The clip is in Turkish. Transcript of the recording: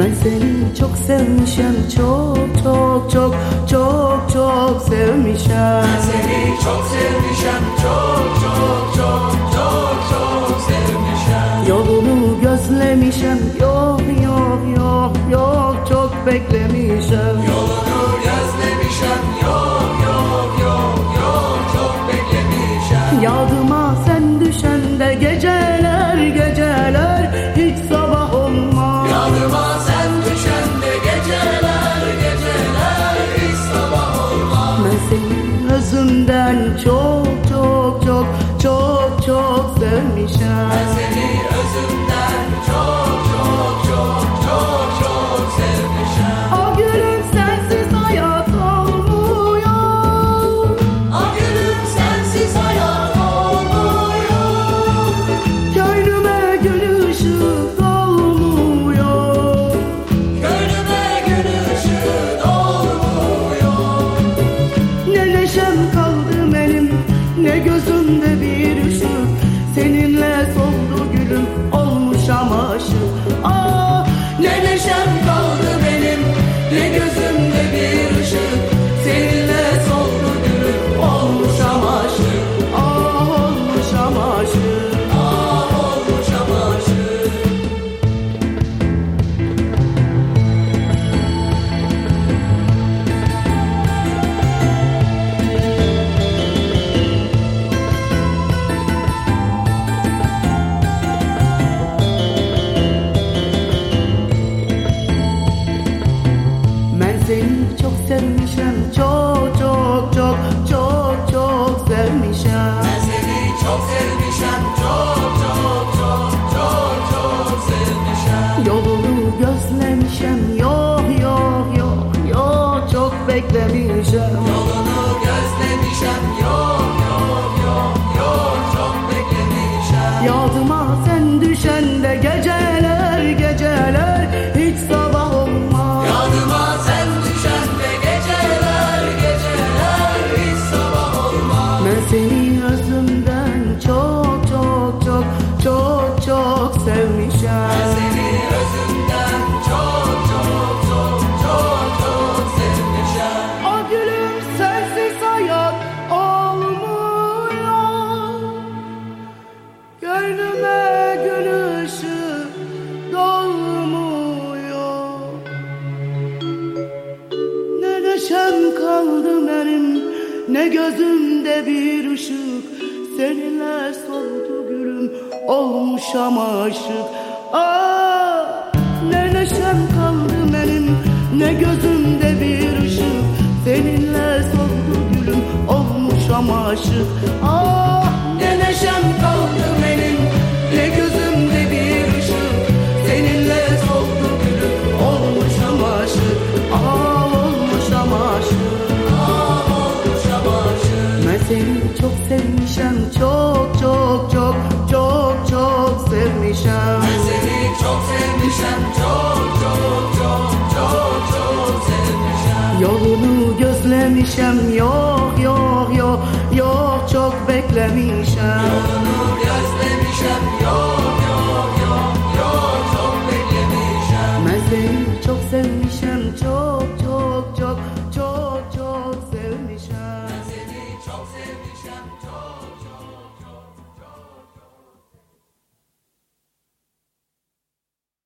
Ben seni çok sevmişim çok çok çok çok çok sevmişim Ben seni çok sevmişim çok çok çok çok çok sevmişim Yolunu gözlemişim yok yok yok yok çok beklemişim Yolunu gözlemişim yok yok yok yok çok beklemişim Yardıma çok Yolunu gözlemişim yok yok yok yok çok beklemişim Yolunu gözlemişim Yok yok yok yok çok beklemişim Yardıma sen düşen de geceler geceler hiç sabah olmaz. Yadıma sen düşen de geceler geceler Hiç sabah olmaz. Ben seni Ne gözümde bir ışık Seninle soldu gülüm Olmuş ama aşık. Ah ne neşem kaldı benim Ne gözümde bir ışık. Seninle soldu gülüm Olmuş ama aşık. Ah Ne neşem kaldı benim seni çok sevmişim çok çok çok çok çok sevmişim Ben seni çok sevmişim Çok çok çok çok çok sevmişim Yolunu gözlemişim yok yok yok yok çok beklemişim Yolunu gözlemişim untold.